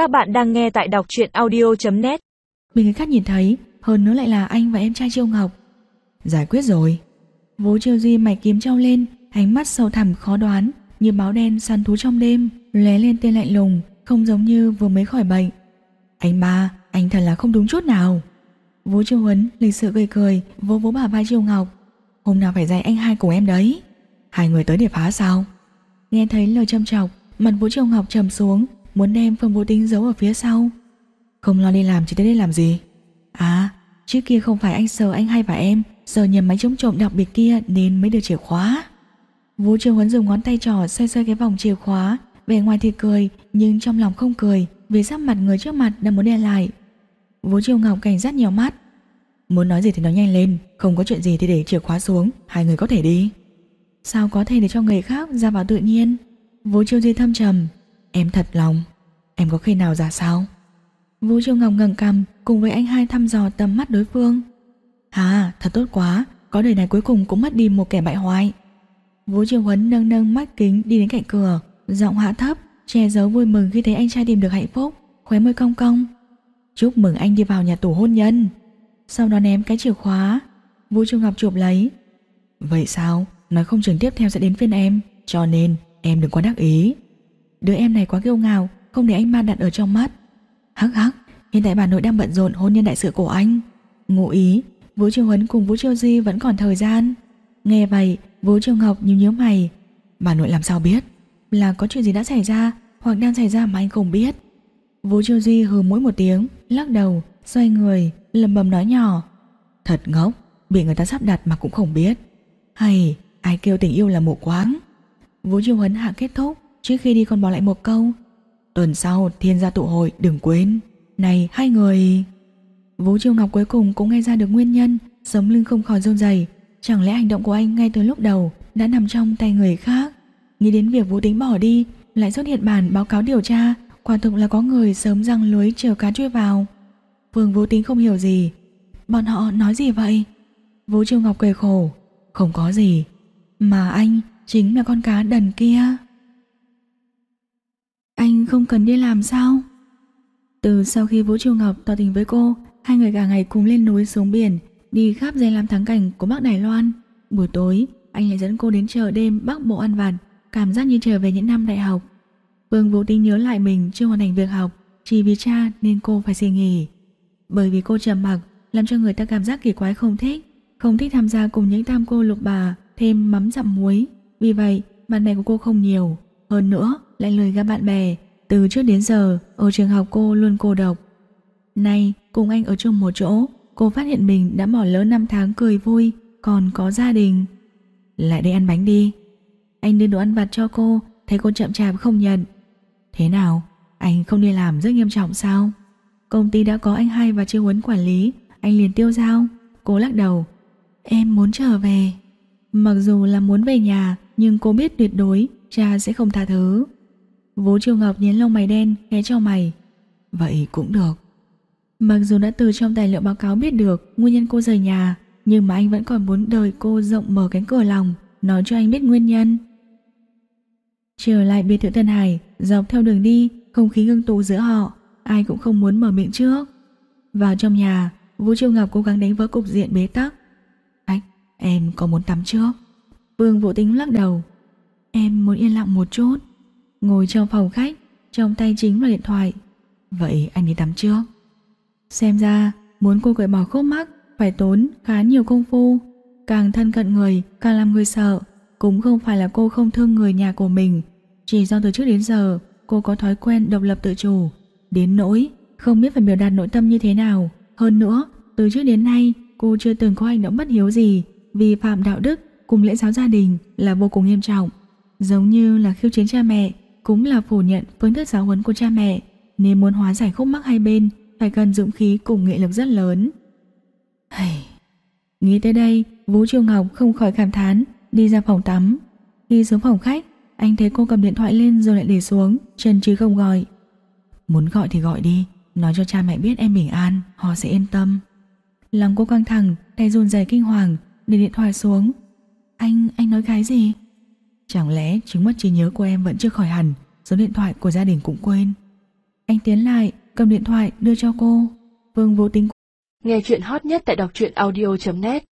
Các bạn đang nghe tại đọc truyện audio.net Bị người khác nhìn thấy Hơn nữa lại là anh và em trai Triêu Ngọc. Giải quyết rồi. Vố chiêu Duy mày kiếm trao lên Ánh mắt sâu thẳm khó đoán Như báo đen săn thú trong đêm lóe lên tên lạnh lùng Không giống như vừa mới khỏi bệnh. Anh ba, anh thật là không đúng chút nào. Vố Triều Huấn lịch sự cười cười Vỗ vỗ bà vai Triều Ngọc. Hôm nào phải dạy anh hai cùng em đấy. Hai người tới để phá sao? Nghe thấy lời châm chọc Mặt Vũ Triều Ngọc trầm xuống. Muốn đem Phương Vũ Tính giấu ở phía sau. Không lo đi làm chỉ tới đây làm gì? À trước kia không phải anh sợ anh hai và em Giờ nhầm máy chống trộm đặc biệt kia Nên mới được chìa khóa. Vũ Trường Huấn dùng ngón tay trỏ xoay xoay cái vòng chìa khóa. Vẻ ngoài thì cười, Nhưng trong lòng không cười, Vì sắc mặt người trước mặt đang muốn đe lại. Vũ Triều Ngọc cảnh giác nhiều mắt. Muốn nói gì thì nói nhanh lên, Không có chuyện gì thì để chìa khóa xuống, Hai người có thể đi. Sao có thể để cho người khác ra vào tự nhiên? Vũ Triều Duy thâm trầm. Em thật lòng. Em có khi nào giả sao? Vũ Triều Ngọc ngẩng cằm cùng với anh hai thăm dò tầm mắt đối phương. À thật tốt quá, Có đời này cuối cùng cũng mất đi một kẻ bại hoại. Vũ Triều Huấn nâng nâng mắt kính đi đến cạnh cửa, Giọng hạ thấp, Che giấu vui mừng khi thấy anh trai tìm được hạnh phúc, Khóe môi cong cong. Chúc mừng anh đi vào nhà tù hôn nhân. Sau đó ném cái chìa khóa, Vũ Triều Ngọc chụp lấy. Vậy sao? Nói không chừng tiếp theo sẽ đến phiên em, Cho nên em đừng quá đắc ý. Đứa em này quá kiêu ngạo không để anh ba đặt ở trong mắt. Hắc hắc, Hiện tại bà nội đang bận rộn, hôn nhân đại sự của anh. Ngụ ý, Vũ Triều Huấn cùng Vũ Triều Di vẫn còn thời gian. Nghe vậy, Vũ Triều Ngọc nhíu nhíu mày. Bà nội làm sao biết? Là có chuyện gì đã xảy ra, Hoặc đang xảy ra mà anh không biết? Vũ Triều Di hừ mũi một tiếng, Lắc đầu, Xoay người, lầm bầm nói nhỏ. Thật ngốc, Bị người ta sắp đặt mà cũng không biết. Hay, ai kêu tình yêu là mù quáng. Vũ Triều Huấn hạ kết thúc, Trước khi đi còn bỏ lại một câu. Tuần sau, thiên gia tụ hội, đừng quên. Này, hai người. Vũ Triều Ngọc cuối cùng cũng nghe ra được nguyên nhân, Sống lưng không khỏi run rẩy. Chẳng lẽ hành động của anh ngay từ lúc đầu Đã nằm trong tay người khác? Nghĩ đến việc Vũ Tính bỏ đi, Lại xuất hiện bản báo cáo điều tra, Quả thực là có người sớm răng lưới chờ cá chui vào. Phương Vũ Tính không hiểu gì. Bọn họ nói gì vậy? Vũ Triều Ngọc cười khổ. Không có gì. Mà anh chính là con cá đần kia. Anh không cần đi làm sao? Từ sau khi Vũ Triều Ngọc tỏ tình với cô, Hai người cả ngày cùng lên núi xuống biển, Đi khắp danh lam thắng cảnh của Bắc Đài Loan. Buổi tối, Anh lại dẫn cô đến chợ đêm Bắc Bộ ăn vặt Cảm giác như trở về những năm đại học. Vương Vũ Tinh nhớ lại mình chưa hoàn thành việc học, Chỉ vì cha nên cô phải xin nghỉ. Bởi vì cô trầm mặc, Làm cho người ta cảm giác kỳ quái không thích Không thích tham gia cùng những tam cô lục bà, Thêm mắm dặm muối. Vì vậy, bạn bè của cô không nhiều. Hơn nữa lại lười gặp bạn bè, Từ trước đến giờ, ở trường học cô luôn cô độc. Nay, cùng anh ở chung một chỗ, Cô phát hiện mình đã bỏ lỡ năm tháng cười vui, Còn có gia đình. Lại đây ăn bánh đi. Anh đưa đồ ăn vặt cho cô, Thấy cô chậm chạp không nhận. Thế nào? Anh không đi làm rất nghiêm trọng sao? Công ty đã có anh hai và chiêu huấn quản lý, Anh liền tiêu giao Cô lắc đầu. Em muốn trở về. Mặc dù là muốn về nhà, Nhưng cô biết tuyệt đối cha sẽ không tha thứ. Vũ Triều Ngọc nhến lông mày đen Ghé cho mày. Vậy cũng được. Mặc dù đã từ trong tài liệu báo cáo biết được Nguyên nhân cô rời nhà Nhưng mà anh vẫn còn muốn đợi cô rộng mở cánh cửa lòng Nói cho anh biết nguyên nhân. Trở lại biệt thự Tân Hải Dọc theo đường đi Không khí ngưng tụ giữa họ Ai cũng không muốn mở miệng trước. Vào trong nhà Vũ Triều Ngọc cố gắng đánh vỡ cục diện bế tắc. Anh, em có muốn tắm trước? Vương Vũ Tính lắc đầu. Em muốn yên lặng một chút Ngồi trong phòng khách, Trong tay chính là điện thoại. Vậy anh đi tắm trước. Xem ra, muốn cô cởi bỏ khúc mắc, Phải tốn khá nhiều công phu. Càng thân cận người, càng làm người sợ. Cũng không phải là cô không thương người nhà của mình. Chỉ do từ trước đến giờ, Cô có thói quen độc lập tự chủ. Đến nỗi, không biết phải biểu đạt nội tâm như thế nào. Hơn nữa, Từ trước đến nay, cô chưa từng có hành động bất hiếu gì. Vi phạm đạo đức, cùng lễ giáo gia đình là vô cùng nghiêm trọng. Giống như là khiêu chiến cha mẹ cũng là phủ nhận phương thức giáo huấn của cha mẹ Nên muốn hóa giải khúc mắc hai bên Phải cần dũng khí cùng nghị lực rất lớn. Hầy... Nghĩ tới đây Vũ Triều Ngọc không khỏi cảm thán Đi ra phòng tắm. Khi xuống phòng khách Anh thấy cô cầm điện thoại lên rồi lại để xuống Chân chứ không gọi. Muốn gọi thì gọi đi Nói cho cha mẹ biết em bình an Họ sẽ yên tâm. Lòng cô căng thẳng Tay run rẩy kinh hoàng Để điện thoại xuống. Anh, anh nói cái gì Chẳng lẽ chứng mất trí nhớ của em vẫn chưa khỏi hẳn? Số điện thoại của gia đình cũng quên. Anh tiến lại, cầm điện thoại đưa cho cô. Vương vô tính Nghe chuyện hot nhất tại đọc truyện audio.net